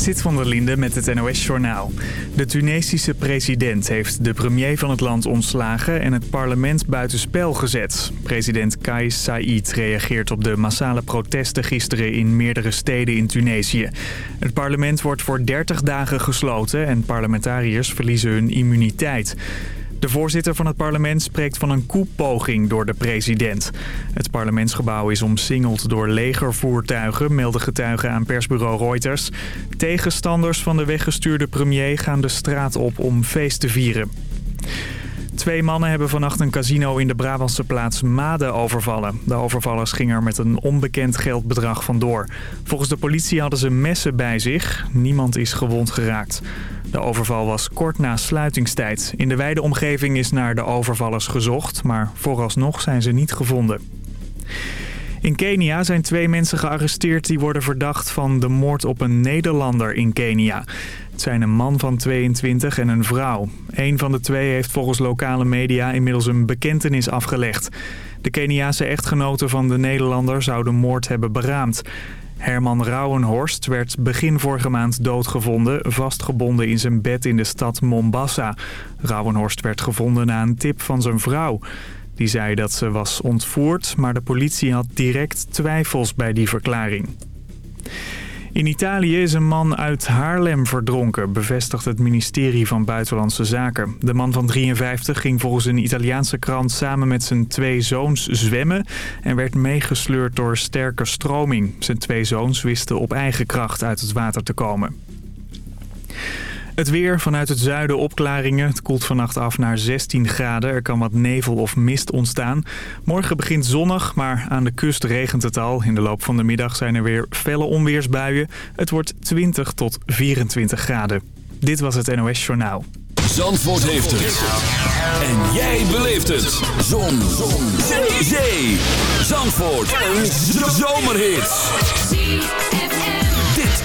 Sit van der Linde met het NOS-journaal. De Tunesische president heeft de premier van het land ontslagen en het parlement buitenspel gezet. President Kais Saied reageert op de massale protesten gisteren in meerdere steden in Tunesië. Het parlement wordt voor 30 dagen gesloten en parlementariërs verliezen hun immuniteit. De voorzitter van het parlement spreekt van een koepoging door de president. Het parlementsgebouw is omsingeld door legervoertuigen, melden getuigen aan persbureau Reuters. Tegenstanders van de weggestuurde premier gaan de straat op om feest te vieren. Twee mannen hebben vannacht een casino in de Brabantse plaats Maden overvallen. De overvallers gingen er met een onbekend geldbedrag vandoor. Volgens de politie hadden ze messen bij zich. Niemand is gewond geraakt. De overval was kort na sluitingstijd. In de wijde omgeving is naar de overvallers gezocht, maar vooralsnog zijn ze niet gevonden. In Kenia zijn twee mensen gearresteerd die worden verdacht van de moord op een Nederlander in Kenia. Het zijn een man van 22 en een vrouw. Een van de twee heeft volgens lokale media inmiddels een bekentenis afgelegd. De Keniaanse echtgenote van de Nederlander zou de moord hebben beraamd. Herman Rauwenhorst werd begin vorige maand doodgevonden, vastgebonden in zijn bed in de stad Mombasa. Rauwenhorst werd gevonden na een tip van zijn vrouw. Die zei dat ze was ontvoerd, maar de politie had direct twijfels bij die verklaring. In Italië is een man uit Haarlem verdronken, bevestigt het ministerie van Buitenlandse Zaken. De man van 53 ging volgens een Italiaanse krant samen met zijn twee zoons zwemmen... en werd meegesleurd door sterke stroming. Zijn twee zoons wisten op eigen kracht uit het water te komen. Het weer vanuit het zuiden opklaringen. Het koelt vannacht af naar 16 graden. Er kan wat nevel of mist ontstaan. Morgen begint zonnig, maar aan de kust regent het al. In de loop van de middag zijn er weer felle onweersbuien. Het wordt 20 tot 24 graden. Dit was het NOS Journaal. Zandvoort heeft het. En jij beleeft het. Zon. Zon. Zee. Zandvoort. Een zomerhit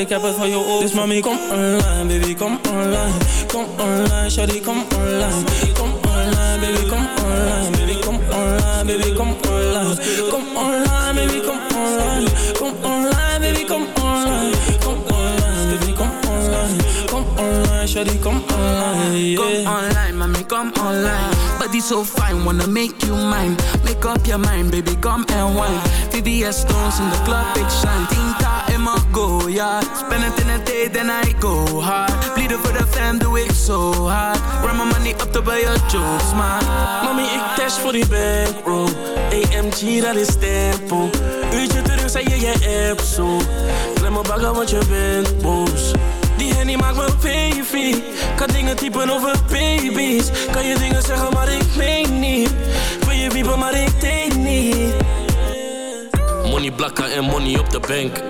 Ik heb het van je. Dus kom online, baby, kom online. Kom online, shawty, kom online. Kom online, baby, kom online. Baby, kom online, baby, kom online. Kom online, baby, kom online. Kom online, baby, kom online. Kom online, baby, kom online. Kom online, shawty, kom online. Come online, mami, come online. Body so fine, wanna make you mine. Make up your mind, baby, come and wine. VVS stones in the club, big shine. In go, yeah. Spend it in a day, then I go hard. Bleeden for the fam, doe ik zo hard. Run my money up to buy your jokes, man. Mami, ik dash voor die bankroll. AMG, dat is tempo. Uurtje terug, zei je je app zo. Klem me bagger, want je bent boos. Die hennie maakt me baby. Kan dingen typen over baby's. Kan je dingen zeggen, maar ik meen niet. Wil je wiepen, maar ik denk niet. Money blakken en money op de bank.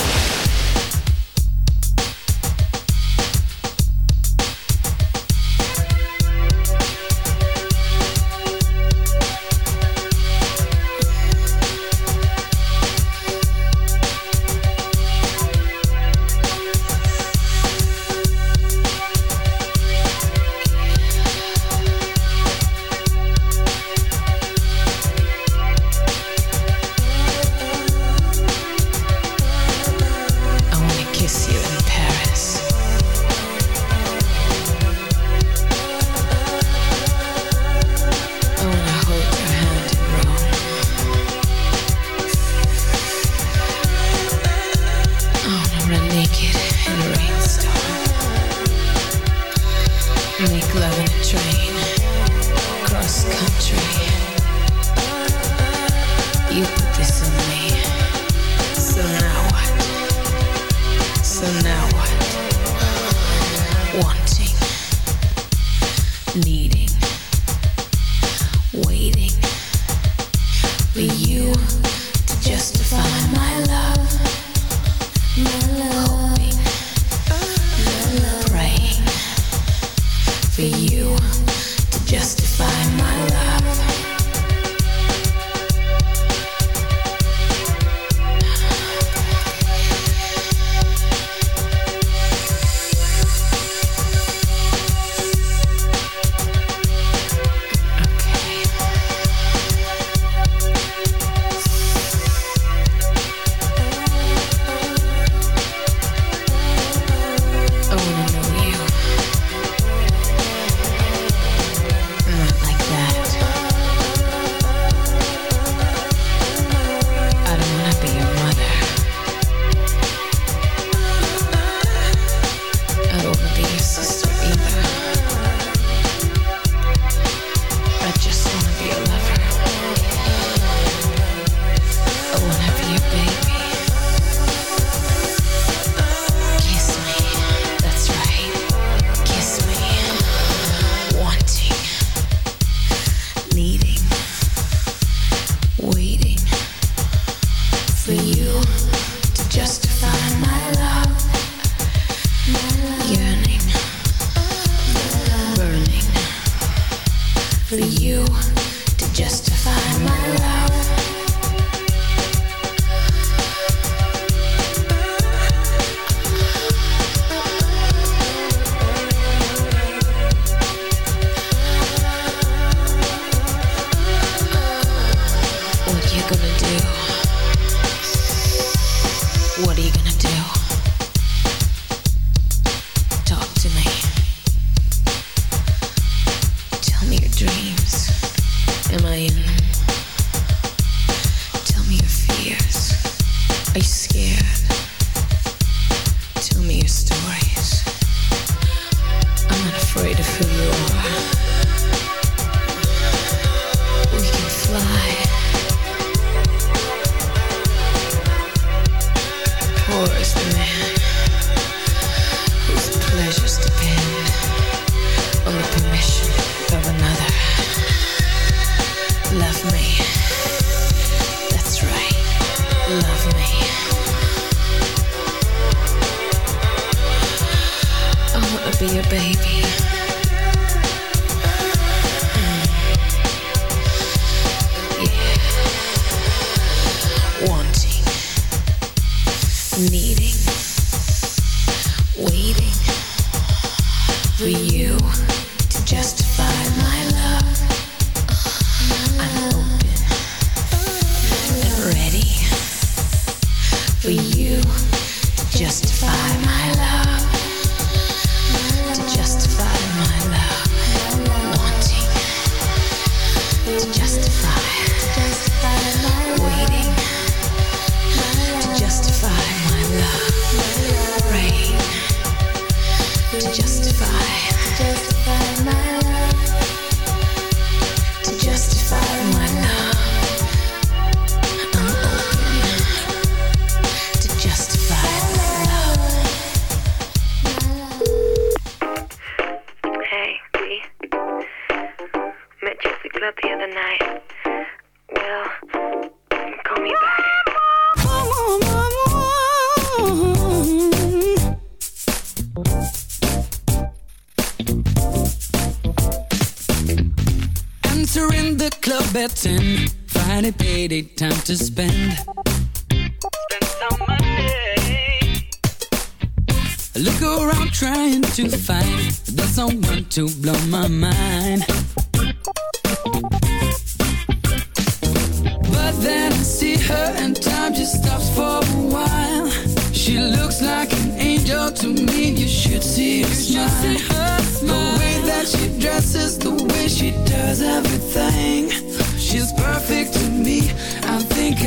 be a baby.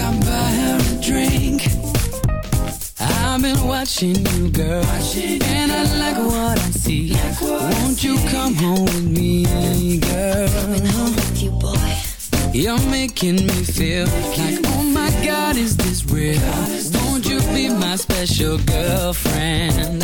I'll buy her a drink. I've been watching you, girl, and I like what I see. Won't you come home with me, girl? Coming home with you, boy. You're making me feel like, oh my God, is this real? Won't you be my special girlfriend?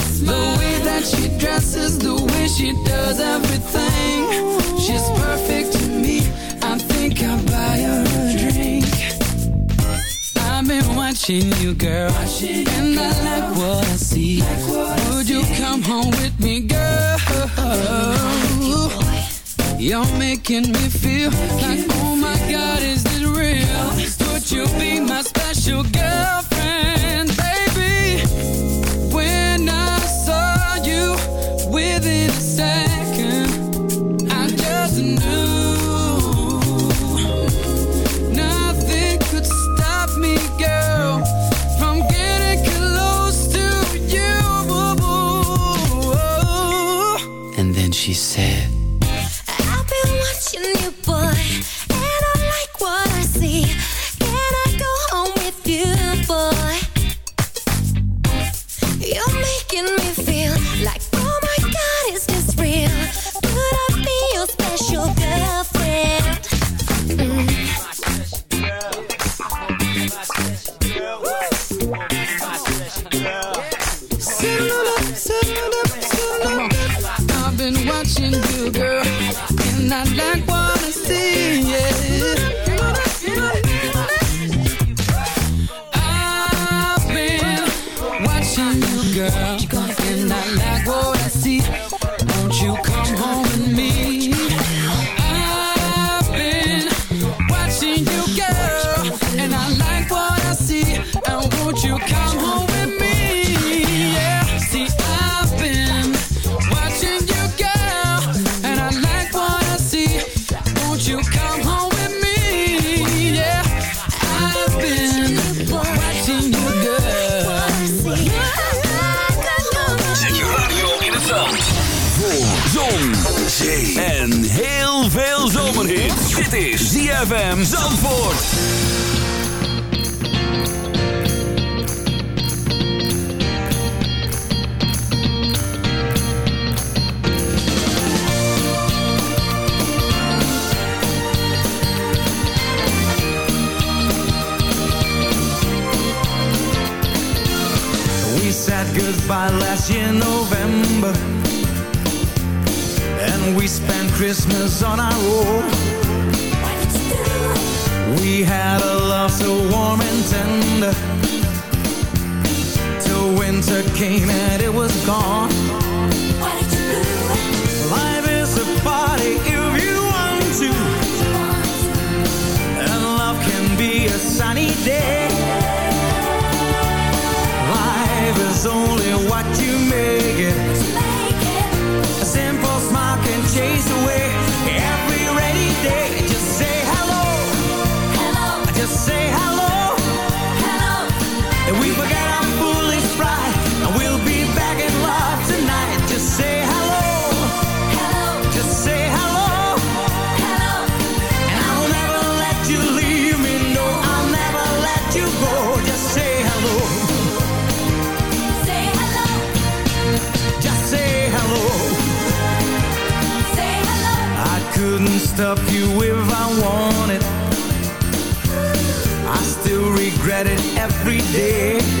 The way that she dresses, the way she does everything. She's perfect to me. I think I'll buy her a drink. I've been watching you, girl, and I like what I see. Would you come home with me, girl? You're making me feel like, oh my God, is this real? Would you be my special girlfriend, every day.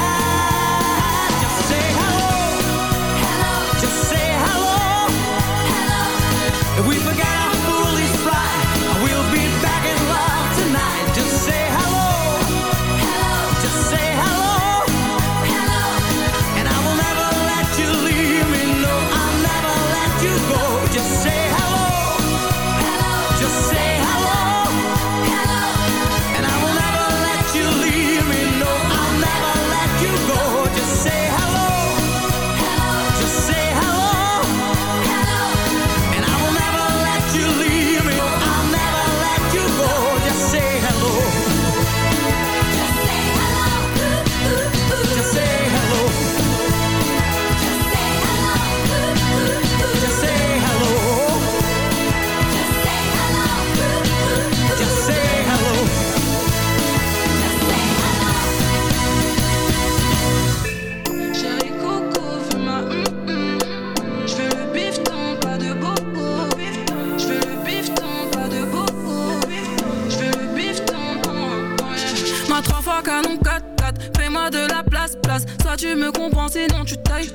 Tu me comprends, sinon tu tailles.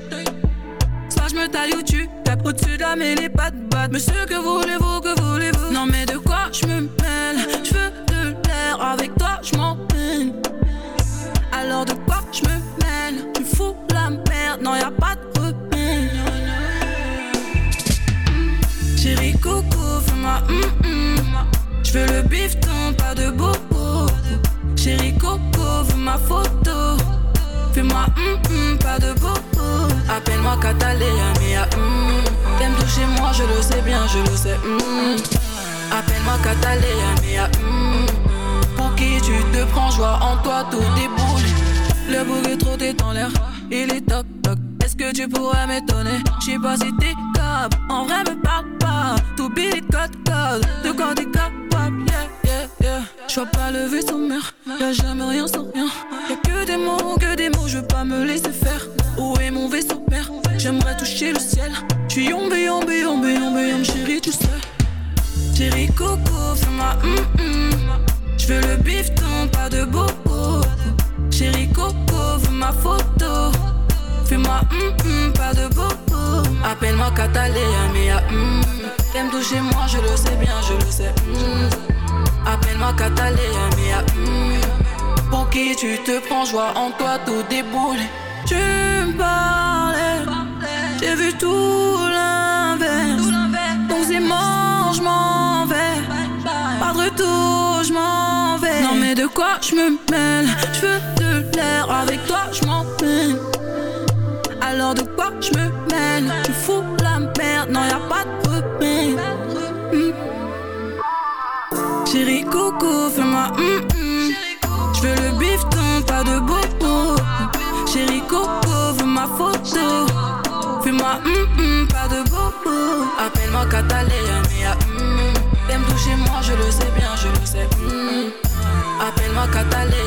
Soit je me taille ou tu tapes au-dessus de la mêlée, pas de batte. Monsieur, que voulez-vous, que voulez-vous? Non, mais de quoi je me mêle? Je veux de l'air, avec toi je m'en peine. Alors de quoi je me mêle? Tu fous la merde, non y'a pas de repère Mm. Chérie Coco, fais-moi hum Je veux le bifton, pas de bobo Chérie Coco, veux ma photo Fais-moi hum hum, pas de Appelle-moi Catalina, mia hum T'aimes toucher moi, je le sais bien, je le sais hum Appelle-moi Catalina, mia hum pour qui tu te prends, joie en toi, tout déboule. Le bouc est dans l'air, il est toc toc. Est-ce que tu pourrais m'étonner? J'sais pas si t'es capable, en vrai me parle pas. Tout billet code code, de quoi t'es yeah. J'vois pas le vaisseau mère, y'a jamais rien sans rien. Y'a que des mots, que des mots, je veux pas me laisser faire. Où est mon vaisseau père? J'aimerais toucher le ciel. J'suis yombe, yombe, yombe, yombe, yombe, chérie, tu sais. Chérie Coco, fais-moi hum hum. Je veux le bifton, pas de bobo. Chérie Coco, veux ma photo. Fais-moi hum hum, pas de bobo. Appelle-moi Catalina, mia hum. T'aimes toucher moi, je le sais bien, je le sais. Appelle-moi Catalina, mia hum. Pour qui tu te prends, joie en toi, tout déboule. Tu me parlais, j'ai vu tout l'inverse. Donc c'est mort, je m'en vais. Pas de retour, je m'en vais. Non mais de quoi je me mêle? Je veux de l'air, avec toi je m'en peine. Alors de quoi je me mêle? Tu fous la merde, non y'a pas de repère. Hmm. Chérie Coco, fais-moi hum hum. Je veux le bifton, pas de bobo. Chérie Coco, veux ma photo. Fais-moi hum hum, pas de bobo. Appelle-moi Catalina, mia hum. T'aimes toucher moi, je le sais bien, je le sais. hum. Appelle-moi Catalina,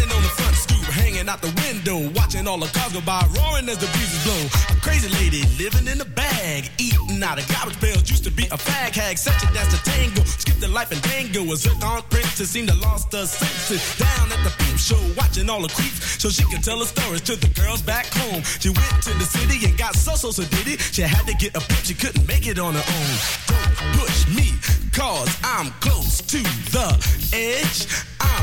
Standing on the front stoop, hanging out the window, watching all the cars go by, roaring as the breezes blow. A crazy lady living in a bag, eating out of garbage pails. Used to be a fag hag, such a dance to tango. Skipped the life and dango. A zircon princess seemed to lost her senses. Down at the peep show, watching all the creeps, so she could tell her stories to the girls back home. She went to the city and got so so so did it. She had to get a pimp, she couldn't make it on her own. Don't push me, cause I'm close to the edge. I'm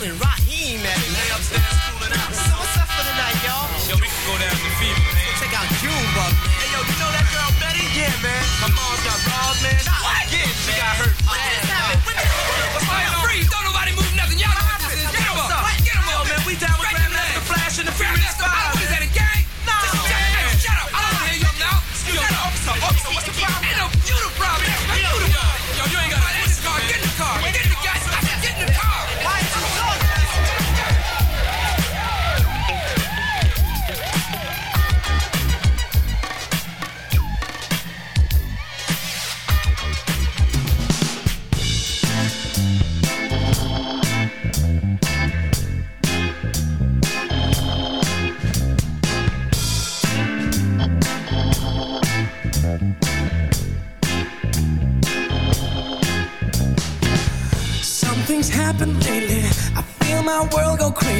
Hey, where's Field and Raheem, man? Lay upstairs cooling out. So what's up for the night, y'all? Yo, we can go down to Fever, man. Check out Junebug. Hey, yo, you know that girl Betty? Yeah, man. My mom's got balls, man. What? Yeah, She man. got hurt. What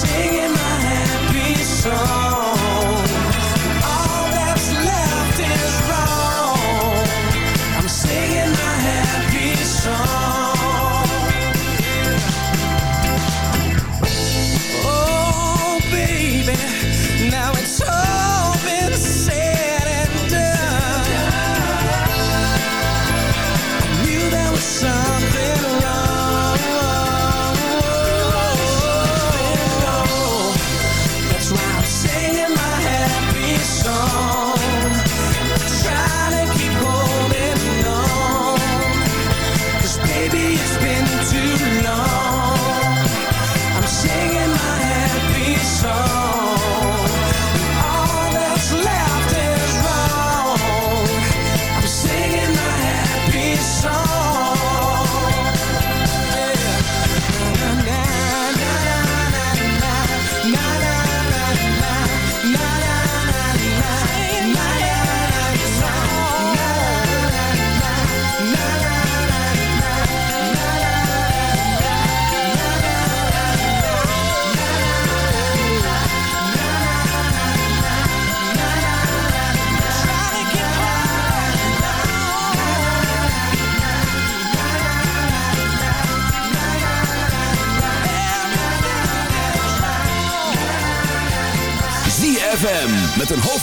Singing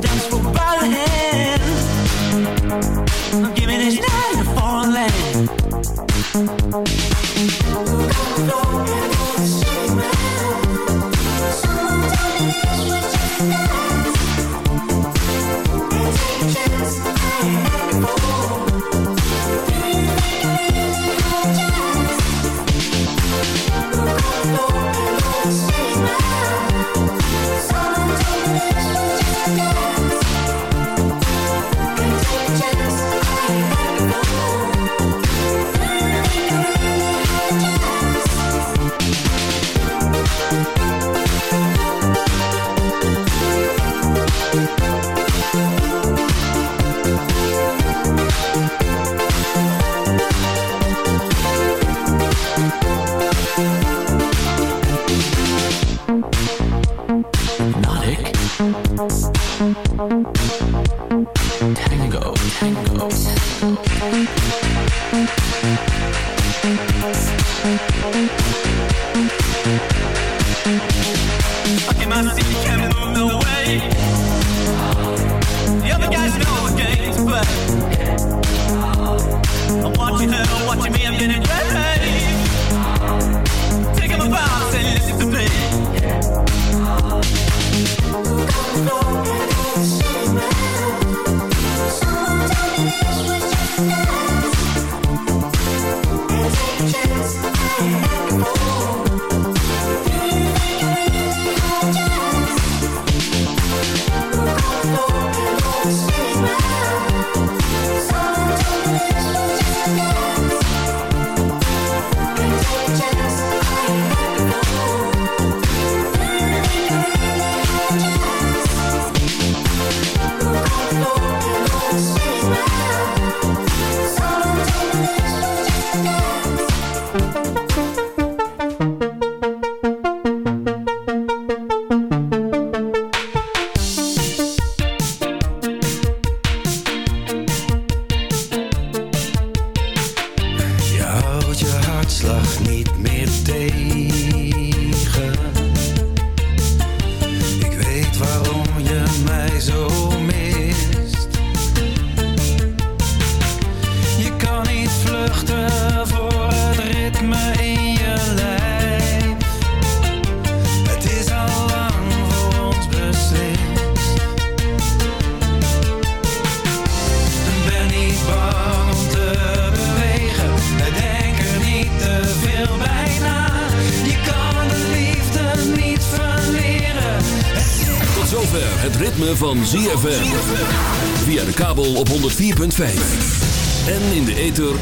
the dance floor. girl, what you may have been impressed.